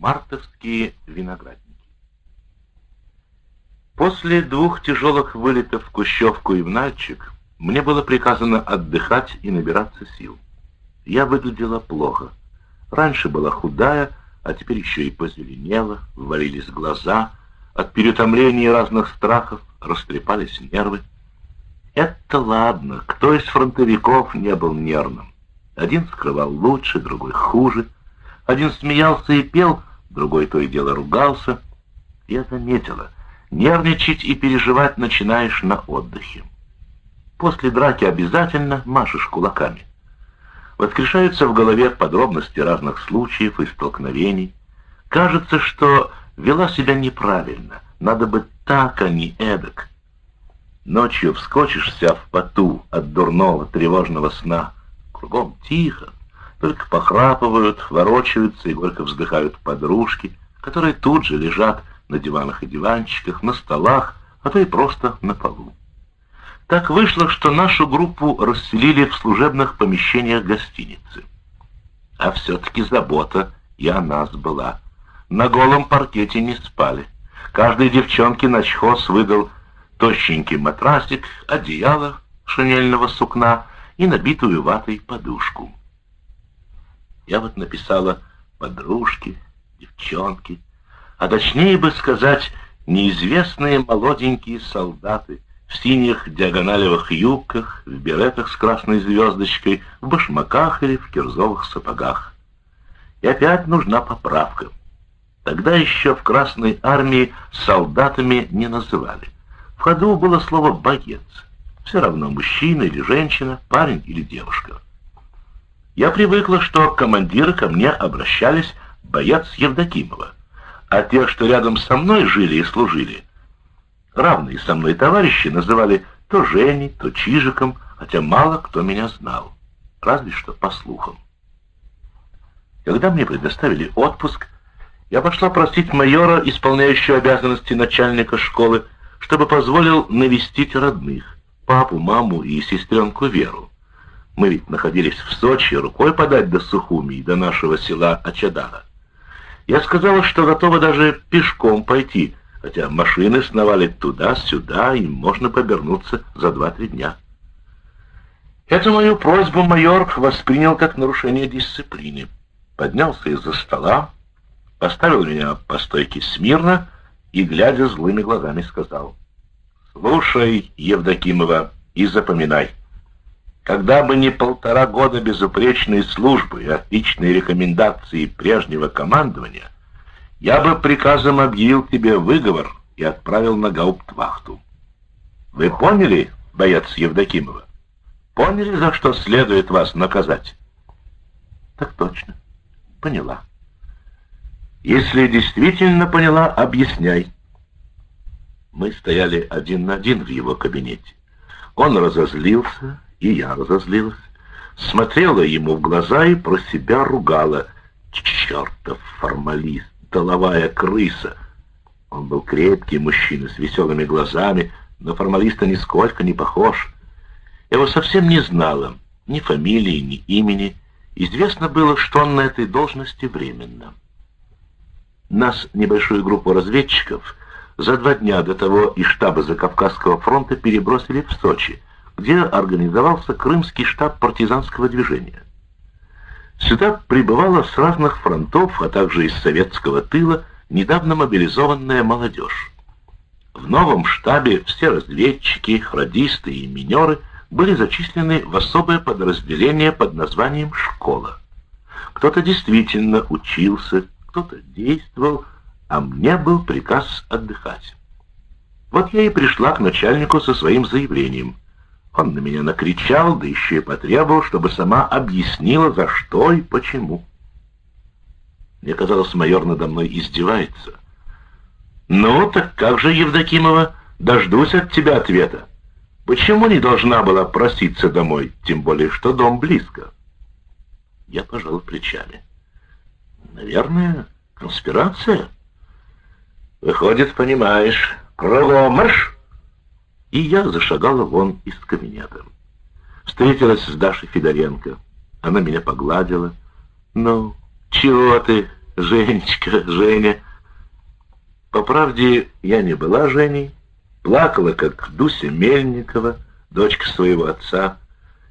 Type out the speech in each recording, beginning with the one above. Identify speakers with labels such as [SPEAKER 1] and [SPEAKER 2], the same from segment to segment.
[SPEAKER 1] Мартовские виноградники. После двух тяжелых вылетов в Кущевку и в Нальчик мне было приказано отдыхать и набираться сил. Я выглядела плохо. Раньше была худая, а теперь еще и позеленела, ввалились глаза, от переутомления и разных страхов растрепались нервы. Это ладно, кто из фронтовиков не был нервным? Один скрывал лучше, другой хуже. Один смеялся и пел, другой то и дело ругался. Я заметила, нервничать и переживать начинаешь на отдыхе. После драки обязательно машешь кулаками. Воскрешаются в голове подробности разных случаев и столкновений. Кажется, что вела себя неправильно, надо быть так, а не эдак. Ночью вскочишь вся в поту от дурного тревожного сна. Кругом тихо, только похрапывают, ворочаются и горько вздыхают подружки, которые тут же лежат на диванах и диванчиках, на столах, а то и просто на полу. Так вышло, что нашу группу расселили в служебных помещениях гостиницы. А все-таки забота и о нас была. На голом паркете не спали. Каждой девчонке начхоз выдал тощенький матрасик, одеяло шинельного сукна и набитую ватой подушку. Я вот написала «подружки», «девчонки», а точнее бы сказать «неизвестные молоденькие солдаты» в синих диагоналевых юбках, в беретах с красной звездочкой, в башмаках или в кирзовых сапогах. И опять нужна поправка. Тогда еще в Красной армии солдатами не называли. В ходу было слово «боец». Все равно мужчина или женщина, парень или девушка. Я привыкла, что командиры ко мне обращались боец Евдокимова, а те, что рядом со мной жили и служили, равные со мной товарищи называли то Женей, то Чижиком, хотя мало кто меня знал, разве что по слухам. Когда мне предоставили отпуск, я пошла просить майора, исполняющего обязанности начальника школы, чтобы позволил навестить родных, папу, маму и сестренку Веру. Мы ведь находились в Сочи, рукой подать до Сухуми, до нашего села Ачадара. Я сказала, что готова даже пешком пойти, хотя машины сновали туда-сюда, и можно побернуться за два-три дня. Эту мою просьбу майор воспринял как нарушение дисциплины. Поднялся из-за стола, поставил меня по стойке смирно и, глядя злыми глазами, сказал, «Слушай, Евдокимова, и запоминай. Когда бы не полтора года безупречной службы и отличные рекомендации прежнего командования, я бы приказом объявил тебе выговор и отправил на гауптвахту. Вы поняли, боец Евдокимова? Поняли, за что следует вас наказать? Так точно. Поняла. Если действительно поняла, объясняй. Мы стояли один на один в его кабинете. Он разозлился, и я разозлилась. Смотрела ему в глаза и про себя ругала. Чертов формалист, доловая крыса. Он был крепкий мужчина с веселыми глазами, но формалиста нисколько не похож. Я его совсем не знала, ни фамилии, ни имени. Известно было, что он на этой должности временно. Нас, небольшую группу разведчиков, за два дня до того из штаба Закавказского фронта перебросили в Сочи, где организовался Крымский штаб партизанского движения. Сюда прибывала с разных фронтов, а также из советского тыла, недавно мобилизованная молодежь. В новом штабе все разведчики, радисты и минеры были зачислены в особое подразделение под названием «Школа». Кто-то действительно учился, кто-то действовал, а мне был приказ отдыхать. Вот я и пришла к начальнику со своим заявлением. Он на меня накричал, да еще и потребовал, чтобы сама объяснила, за что и почему. Мне казалось, майор надо мной издевается. «Ну, так как же, Евдокимова, дождусь от тебя ответа. Почему не должна была проситься домой, тем более, что дом близко?» Я пожал плечами. Наверное, конспирация. Выходит, понимаешь. Кругом марш! И я зашагала вон из кабинета. Встретилась с Дашей Федоренко. Она меня погладила. «Ну, чего ты, Женечка, Женя. По правде, я не была Женей, плакала, как Дуся Мельникова, дочка своего отца,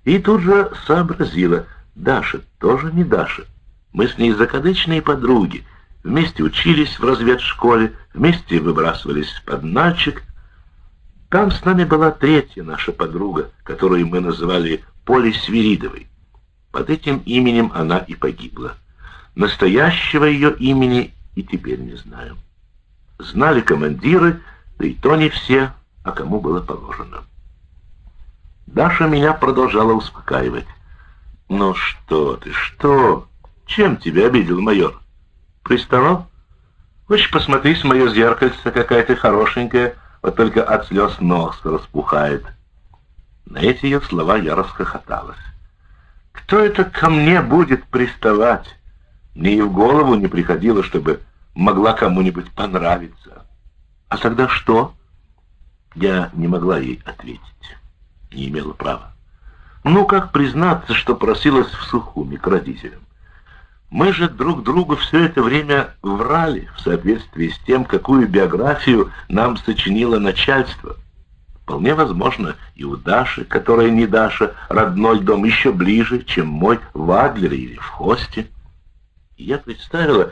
[SPEAKER 1] и тут же сообразила, Даша тоже не Даша. Мы с ней закадычные подруги, вместе учились в разведшколе, вместе выбрасывались под мальчик. Там с нами была третья наша подруга, которую мы называли Полей Свиридовой. Под этим именем она и погибла. Настоящего ее имени и теперь не знаю. Знали командиры, да и то не все, а кому было положено. Даша меня продолжала успокаивать. «Ну что ты, что? Чем тебя обидел майор? Приставал? Хочешь посмотреть в мое зеркальце, какая ты хорошенькая, вот только от слез нос распухает». На эти ее слова я расхохоталась. «Кто это ко мне будет приставать? Мне и в голову не приходило, чтобы могла кому-нибудь понравиться. А тогда что?» Я не могла ей ответить. Не имела права. Ну, как признаться, что просилась в Сухуми к родителям? Мы же друг другу все это время врали в соответствии с тем, какую биографию нам сочинило начальство. Вполне возможно, и у Даши, которая не Даша, родной дом еще ближе, чем мой в Адлере или в Хосте. И я представила,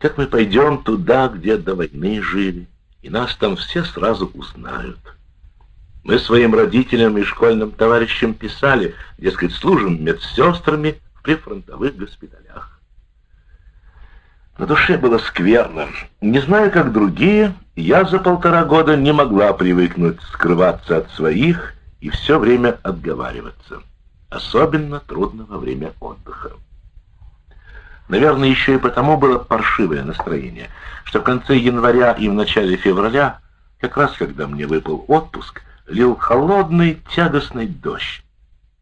[SPEAKER 1] как мы пойдем туда, где до войны жили, и нас там все сразу узнают. Мы своим родителям и школьным товарищам писали, дескать, служим медсестрами в прифронтовых госпиталях. На душе было скверно. Не знаю, как другие, я за полтора года не могла привыкнуть скрываться от своих и все время отговариваться. Особенно трудно во время отдыха. Наверное, еще и потому было паршивое настроение, что в конце января и в начале февраля, как раз когда мне выпал отпуск, лил холодный тягостный дождь.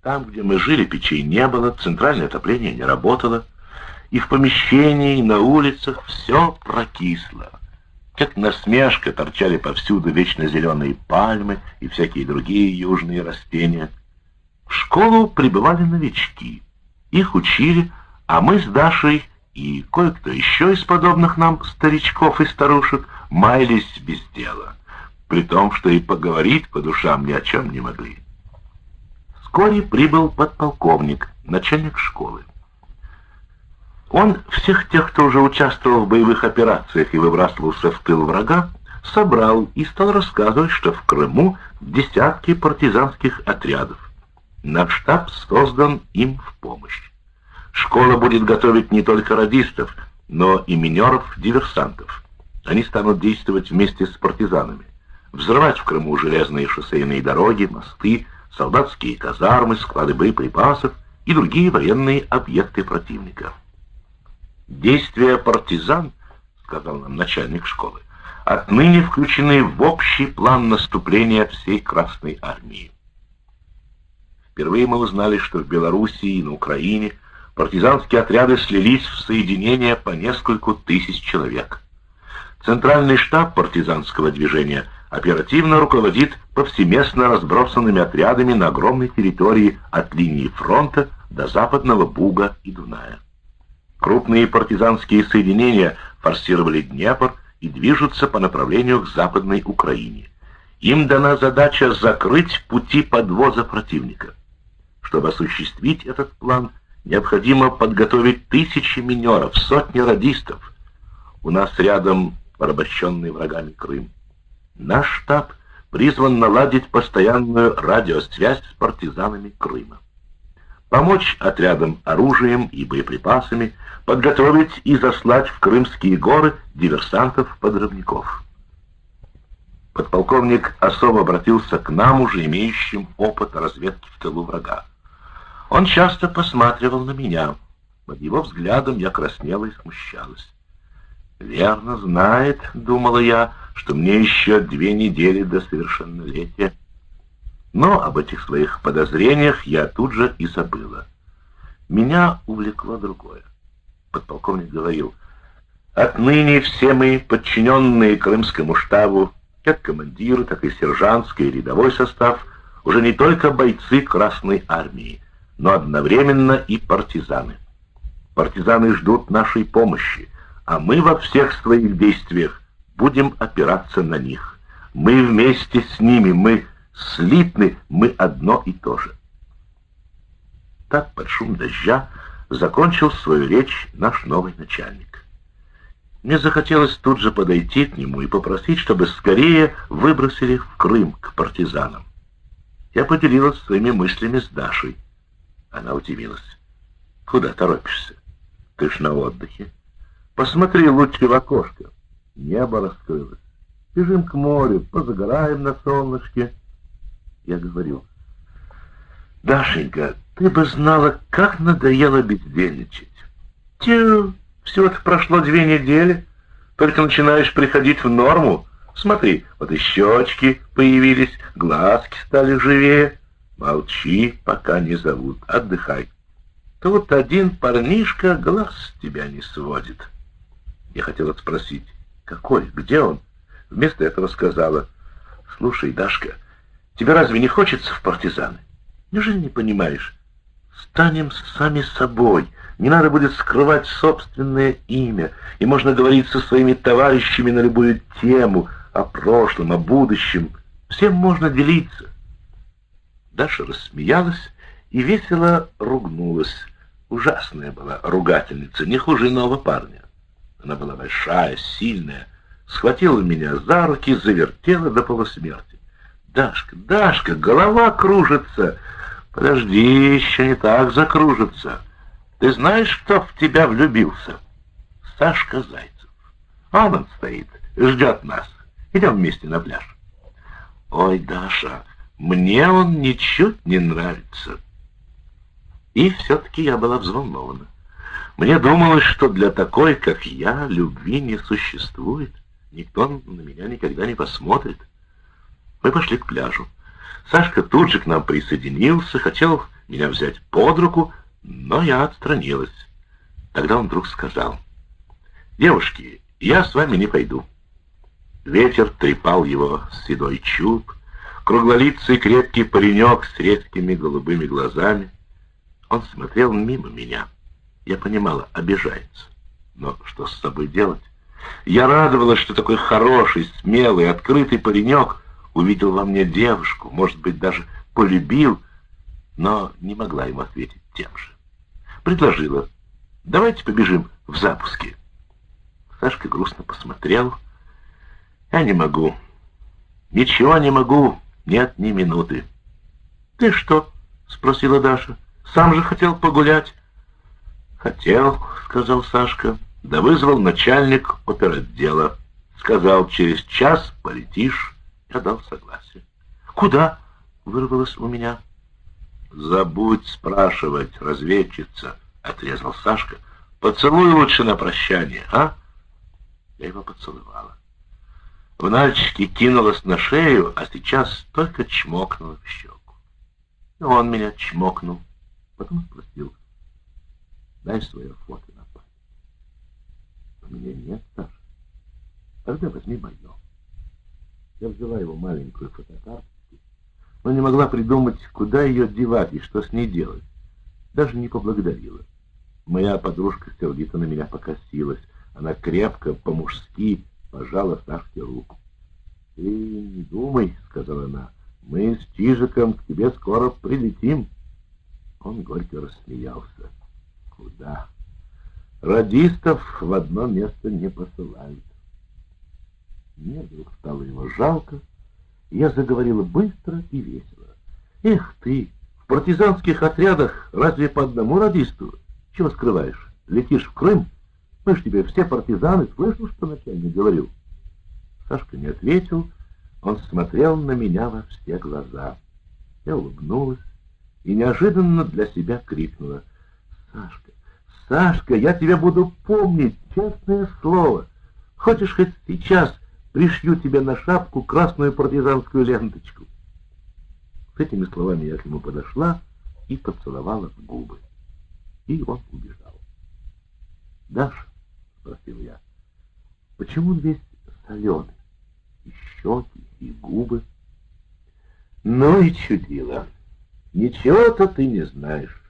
[SPEAKER 1] Там, где мы жили, печей не было, центральное отопление не работало, и в помещении, и на улицах все прокисло. Как насмешка торчали повсюду вечно зеленые пальмы и всякие другие южные растения. В школу прибывали новички. Их учили, а мы с Дашей и кое-кто еще из подобных нам старичков и старушек маялись без дела при том, что и поговорить по душам ни о чем не могли. Вскоре прибыл подполковник, начальник школы. Он всех тех, кто уже участвовал в боевых операциях и выбрасывался в тыл врага, собрал и стал рассказывать, что в Крыму десятки партизанских отрядов. Наш штаб создан им в помощь. Школа будет готовить не только радистов, но и минеров-диверсантов. Они станут действовать вместе с партизанами взрывать в Крыму железные шоссейные дороги, мосты, солдатские казармы, склады боеприпасов и другие военные объекты противника. Действия партизан, сказал нам начальник школы, отныне включены в общий план наступления всей Красной Армии. Впервые мы узнали, что в Белоруссии и на Украине партизанские отряды слились в соединения по нескольку тысяч человек. Центральный штаб партизанского движения оперативно руководит повсеместно разбросанными отрядами на огромной территории от линии фронта до западного Буга и Дуная. Крупные партизанские соединения форсировали Днепр и движутся по направлению к Западной Украине. Им дана задача закрыть пути подвоза противника. Чтобы осуществить этот план, необходимо подготовить тысячи минеров, сотни радистов. У нас рядом порабощенный врагами Крым. Наш штаб призван наладить постоянную радиосвязь с партизанами Крыма. Помочь отрядам оружием и боеприпасами, подготовить и заслать в Крымские горы диверсантов-подрывников. Подполковник особо обратился к нам, уже имеющим опыт разведки в тылу врага. Он часто посматривал на меня. Под его взглядом я краснела и смущалась. «Верно знает», — думала я, — что мне еще две недели до совершеннолетия. Но об этих своих подозрениях я тут же и забыла. Меня увлекло другое. Подполковник говорил, «Отныне все мы, подчиненные Крымскому штабу, как командир, так и сержантский и рядовой состав, уже не только бойцы Красной Армии, но одновременно и партизаны. Партизаны ждут нашей помощи, а мы во всех своих действиях будем опираться на них. Мы вместе с ними, мы слитны, мы одно и то же. Так под шум дождя закончил свою речь наш новый начальник. Мне захотелось тут же подойти к нему и попросить, чтобы скорее выбросили в Крым к партизанам. Я поделилась своими мыслями с Дашей. Она удивилась. «Куда торопишься? Ты ж на отдыхе. Посмотри лучше в окошко. Небо раскрылось. Бежим к морю, позагораем на солнышке». Я говорю, «Дашенька, ты бы знала, как надоело бездельничать. Тю, все это прошло две недели. Только начинаешь приходить в норму, Смотри, вот и щечки появились, глазки стали живее. Молчи, пока не зовут, отдыхай. Тут один парнишка глаз с тебя не сводит. Я хотела спросить, какой, где он? Вместо этого сказала, слушай, Дашка, тебе разве не хочется в партизаны? Неужели не понимаешь? Станем сами собой, не надо будет скрывать собственное имя, и можно говорить со своими товарищами на любую тему — о прошлом, о будущем. Всем можно делиться. Даша рассмеялась и весело ругнулась. Ужасная была ругательница, не хуже иного парня. Она была большая, сильная, схватила меня за руки, завертела до полусмерти. «Дашка, Дашка, голова кружится!» «Подожди, еще не так закружится. Ты знаешь, кто в тебя влюбился?» «Сашка Зайцев. Он он стоит, ждет нас. Идем вместе на пляж. Ой, Даша, мне он ничуть не нравится. И все-таки я была взволнована. Мне думалось, что для такой, как я, любви не существует. Никто на меня никогда не посмотрит. Мы пошли к пляжу. Сашка тут же к нам присоединился, хотел меня взять под руку, но я отстранилась. Тогда он вдруг сказал, «Девушки, я с вами не пойду». Ветер трепал его седой чуб, круглолицый крепкий паренек с редкими голубыми глазами. Он смотрел мимо меня. Я понимала, обижается. Но что с собой делать? Я радовалась, что такой хороший, смелый, открытый паренек увидел во мне девушку, может быть, даже полюбил, но не могла ему ответить тем же. Предложила, давайте побежим в запуске. Сашка грустно посмотрел, я не могу. Ничего не могу. Нет ни минуты. Ты что? Спросила Даша. Сам же хотел погулять. Хотел, сказал Сашка. Да вызвал начальник оперотдела. Сказал, через час полетишь. Я дал согласие. Куда? Вырвалось у меня. Забудь спрашивать, разведчица, отрезал Сашка. Поцелуй лучше на прощание, а? Я его поцеловала. В нальчике кинулась на шею, а сейчас только чмокнула в щеку. И он меня чмокнул. Потом спросил, дай свое фото на память. У меня нет, Саша. Тогда возьми мое. Я взяла его маленькую фотокарточку, но не могла придумать, куда ее девать и что с ней делать. Даже не поблагодарила. Моя подружка сердито на меня покосилась. Она крепко, по-мужски пожала Сашке руку. «Ты не думай», — сказала она, — «мы с Чижиком к тебе скоро прилетим». Он горько рассмеялся. «Куда?» «Радистов в одно место не посылают». Мне вдруг стало его жалко, я заговорила быстро и весело. «Эх ты, в партизанских отрядах разве по одному радисту? Чего скрываешь? Летишь в Крым?» Мы ж тебе все партизаны, слышал, что начальник говорил? Сашка не ответил, он смотрел на меня во все глаза. Я улыбнулась и неожиданно для себя крикнула. «Сашка, Сашка, я тебя буду помнить, честное слово. Хочешь хоть сейчас пришью тебе на шапку красную партизанскую ленточку?» С этими словами я к нему подошла и поцеловала в губы. И он убежал. «Даша, спросил я. Почему он весь соленый? И щеки, и губы. Ну и чудило. Ничего-то ты не знаешь.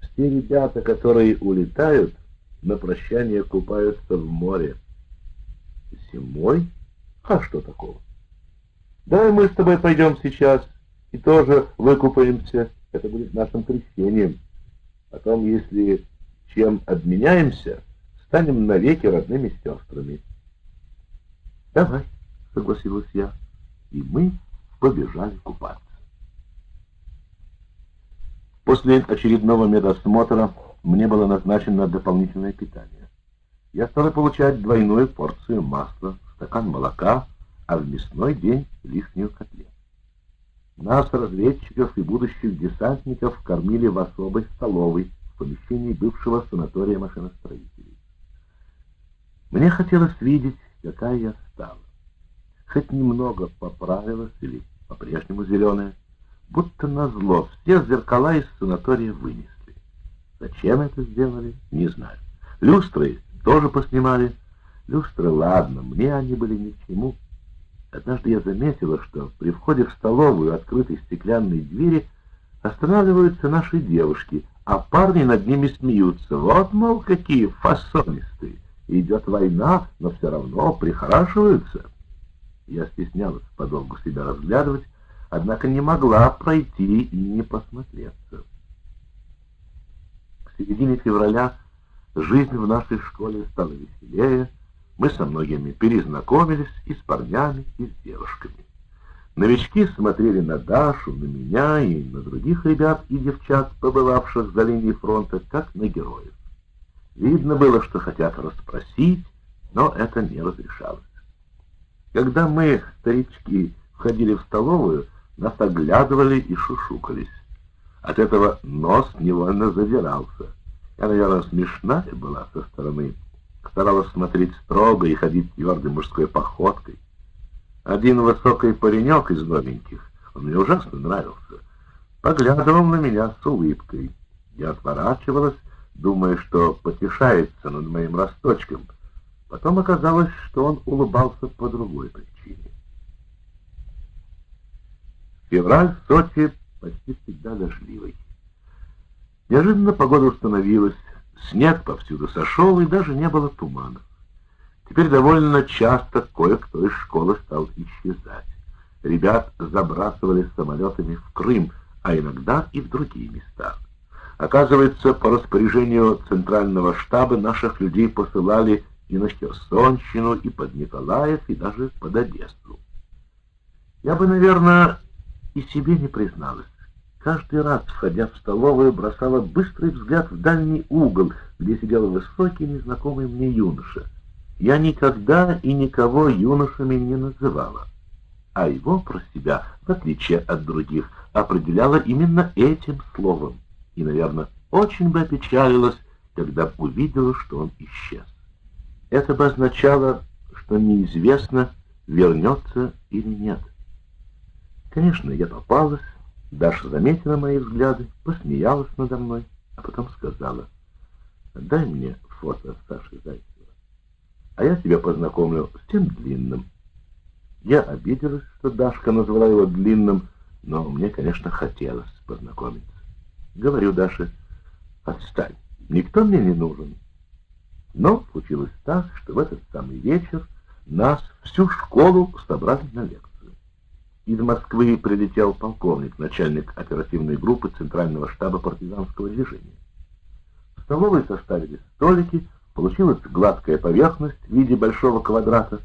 [SPEAKER 1] Все ребята, которые улетают, на прощание купаются в море. Зимой? А что такого? Давай мы с тобой пойдем сейчас и тоже выкупаемся. Это будет нашим крещением. Потом, если чем обменяемся, станем навеки родными сестрами. Давай, согласилась я, и мы побежали купаться. После очередного медосмотра мне было назначено дополнительное питание. Я стал получать двойную порцию масла, стакан молока, а в мясной день лишнюю котлету. Нас, разведчиков и будущих десантников, кормили в особой столовой в помещении бывшего санатория машиностроителей. Мне хотелось видеть, какая я стала. Хоть немного поправилась или по-прежнему зеленая, будто назло все зеркала из санатория вынесли. Зачем это сделали, не знаю. Люстры тоже поснимали. Люстры, ладно, мне они были ни к чему. Однажды я заметила, что при входе в столовую открытой стеклянной двери останавливаются наши девушки, а парни над ними смеются. Вот, мол, какие фасонистые. Идет война, но все равно прихорашиваются. Я стеснялась подолгу себя разглядывать, однако не могла пройти и не посмотреться. К середине февраля жизнь в нашей школе стала веселее, мы со многими перезнакомились и с парнями, и с девушками. Новички смотрели на Дашу, на меня и на других ребят и девчат, побывавших за линией фронта, как на героев. Видно было, что хотят расспросить, но это не разрешалось. Когда мы, старички, входили в столовую, нас оглядывали и шушукались. От этого нос невольно задирался. Я, наверное, смешная была со стороны старалась смотреть строго и ходить твердой мужской походкой. Один высокий паренек из новеньких, он мне ужасно нравился, поглядывал на меня с улыбкой. Я отворачивалась, думая, что потешается над моим росточком. Потом оказалось, что он улыбался по другой причине. Февраль в Сочи почти всегда дождливый. Неожиданно погода установилась, Снег повсюду сошел, и даже не было туманов. Теперь довольно часто кое-кто из школы стал исчезать. Ребят забрасывали самолетами в Крым, а иногда и в другие места. Оказывается, по распоряжению Центрального штаба наших людей посылали и на Херсонщину, и под Николаев, и даже под Одессу. Я бы, наверное, и себе не призналась, Каждый раз, входя в столовую, бросала быстрый взгляд в дальний угол, где сидел высокий незнакомый мне юноша. Я никогда и никого юношами не называла, а его про себя, в отличие от других, определяла именно этим словом. И, наверное, очень бы опечалилась, когда увидела, что он исчез. Это бы означало, что неизвестно, вернется или нет. Конечно, я попалась, Даша заметила мои взгляды, посмеялась надо мной, а потом сказала, «Дай мне фото Саши Зайцева, а я тебя познакомлю с тем длинным». Я обиделась, что Дашка назвала его длинным, но мне, конечно, хотелось познакомиться. Говорю Даше, «Отстань, никто мне не нужен». Но случилось так, что в этот самый вечер нас всю школу собрали на лекцию. Из Москвы прилетел полковник, начальник оперативной группы Центрального штаба партизанского движения. В столовой составили столики, получилась гладкая поверхность в виде большого квадрата.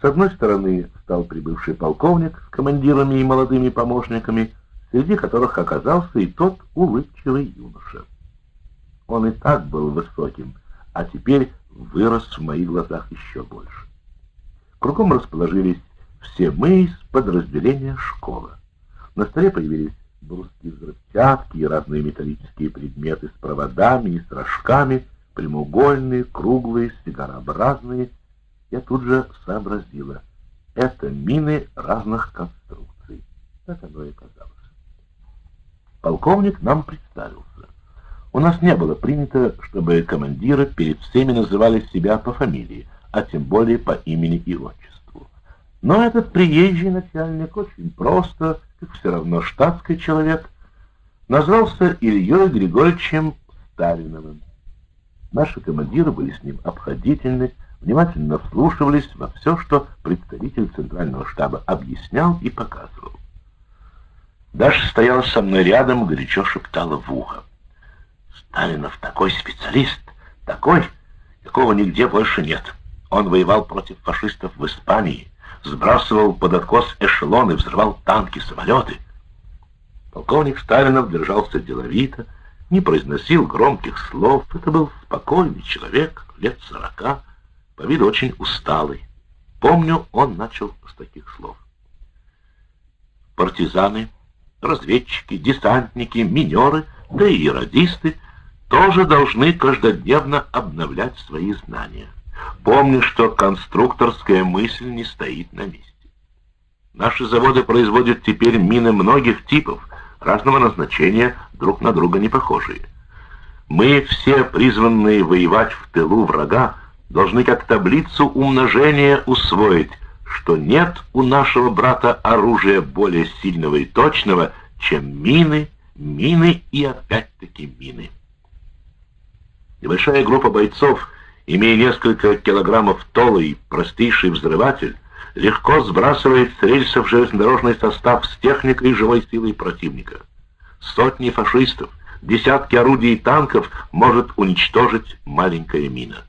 [SPEAKER 1] С одной стороны стал прибывший полковник с командирами и молодыми помощниками, среди которых оказался и тот улыбчивый юноша. Он и так был высоким, а теперь вырос в моих глазах еще больше. Кругом расположились все мы из подразделения школы. На столе появились бруски взрывчатки и разные металлические предметы с проводами и с рожками, прямоугольные, круглые, сигарообразные. Я тут же сообразила. Это мины разных конструкций. Так оно и казалось. Полковник нам представился. У нас не было принято, чтобы командиры перед всеми называли себя по фамилии, а тем более по имени и отчеству. Но этот приезжий начальник очень просто, как все равно штатский человек, назвался Ильей Григорьевичем Сталиновым. Наши командиры были с ним обходительны, внимательно вслушивались во все, что представитель Центрального штаба объяснял и показывал. Даша стояла со мной рядом, горячо шептала в ухо. «Сталинов такой специалист, такой, какого нигде больше нет. Он воевал против фашистов в Испании, сбрасывал под откос эшелоны, взрывал танки, самолеты». Полковник Сталинов держался деловито, не произносил громких слов. Это был спокойный человек, лет сорока, по виду очень усталый. Помню, он начал с таких слов. Партизаны, разведчики, десантники, минеры, да и радисты тоже должны каждодневно обновлять свои знания. Помню, что конструкторская мысль не стоит на месте. Наши заводы производят теперь мины многих типов, разного назначения, друг на друга не похожие. Мы, все призванные воевать в тылу врага, должны как таблицу умножения усвоить, что нет у нашего брата оружия более сильного и точного, чем мины, мины и опять-таки мины. Небольшая группа бойцов, имея несколько килограммов тола и простейший взрыватель, легко сбрасывает с рельсов железнодорожный состав с техникой и живой силой противника. Сотни фашистов, десятки орудий и танков может уничтожить маленькая мина.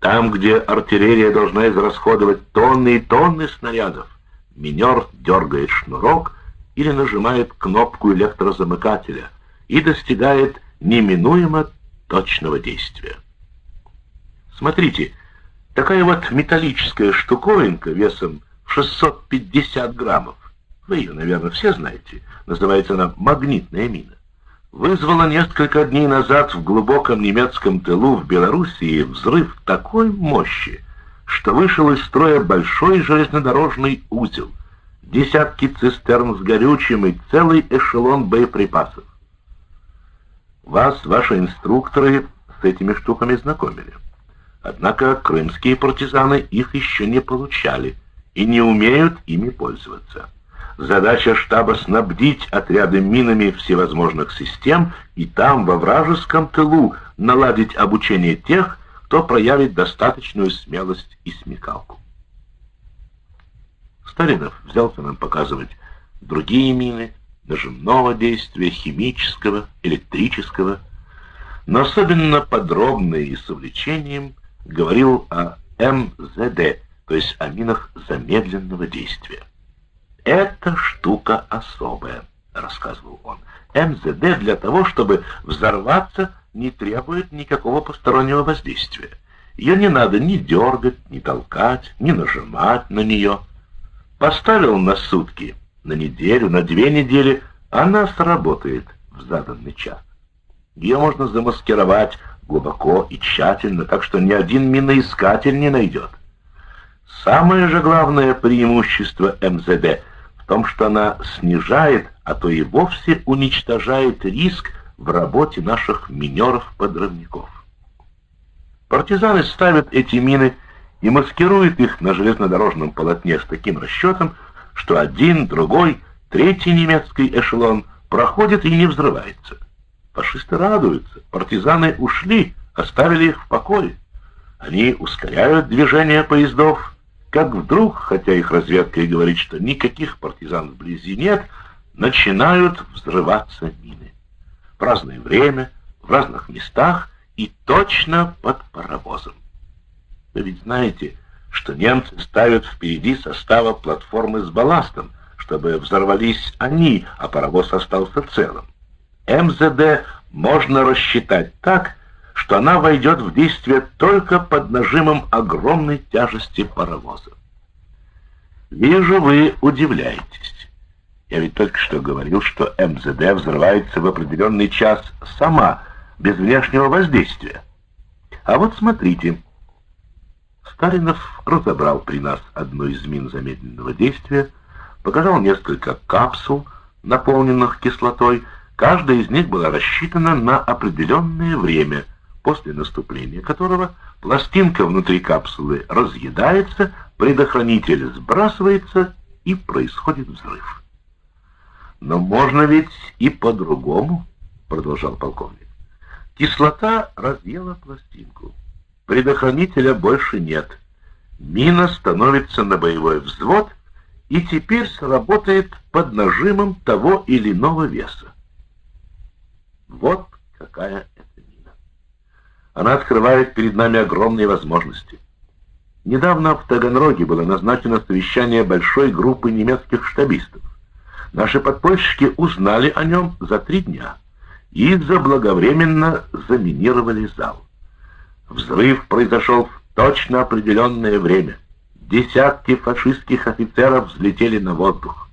[SPEAKER 1] Там, где артиллерия должна израсходовать тонны и тонны снарядов, минер дергает шнурок или нажимает кнопку электрозамыкателя и достигает неминуемо точного действия. Смотрите, Такая вот металлическая штуковинка весом 650 граммов, вы ее, наверное, все знаете, называется она магнитная мина, вызвала несколько дней назад в глубоком немецком тылу в Белоруссии взрыв такой мощи, что вышел из строя большой железнодорожный узел, десятки цистерн с горючим и целый эшелон боеприпасов. Вас, ваши инструкторы, с этими штуками знакомили. Однако крымские партизаны их еще не получали и не умеют ими пользоваться. Задача штаба снабдить отряды минами всевозможных систем и там, во вражеском тылу, наладить обучение тех, кто проявит достаточную смелость и смекалку. Старинов взялся нам показывать другие мины, нажимного действия, химического, электрического, но особенно подробно и с увлечением – говорил о МЗД, то есть о минах замедленного действия. «Это штука особая», — рассказывал он. «МЗД для того, чтобы взорваться, не требует никакого постороннего воздействия. Ее не надо ни дергать, ни толкать, ни нажимать на нее. Поставил на сутки, на неделю, на две недели, она сработает в заданный час. Ее можно замаскировать глубоко и тщательно, так что ни один миноискатель не найдет. Самое же главное преимущество МЗД в том, что она снижает, а то и вовсе уничтожает риск в работе наших минеров-подрывников. Партизаны ставят эти мины и маскируют их на железнодорожном полотне с таким расчетом, что один, другой, третий немецкий эшелон проходит и не взрывается. Фашисты радуются. Партизаны ушли, оставили их в покое. Они ускоряют движение поездов. Как вдруг, хотя их разведка и говорит, что никаких партизан вблизи нет, начинают взрываться мины. В разное время, в разных местах и точно под паровозом. Вы ведь знаете, что немцы ставят впереди состава платформы с балластом, чтобы взорвались они, а паровоз остался целым. МЗД можно рассчитать так, что она войдет в действие только под нажимом огромной тяжести паровоза. Вижу, вы удивляетесь. Я ведь только что говорил, что МЗД взрывается в определенный час сама, без внешнего воздействия. А вот смотрите. Сталинов разобрал при нас одну из мин замедленного действия, показал несколько капсул, наполненных кислотой, Каждая из них была рассчитана на определенное время, после наступления которого пластинка внутри капсулы разъедается, предохранитель сбрасывается и происходит взрыв. «Но можно ведь и по-другому», — продолжал полковник. Кислота разъела пластинку. Предохранителя больше нет. Мина становится на боевой взвод и теперь сработает под нажимом того или иного веса. Вот какая это мина. Она открывает перед нами огромные возможности. Недавно в Таганроге было назначено совещание большой группы немецких штабистов. Наши подпольщики узнали о нем за три дня и заблаговременно заминировали зал. Взрыв произошел в точно определенное время. Десятки фашистских офицеров взлетели на воздух.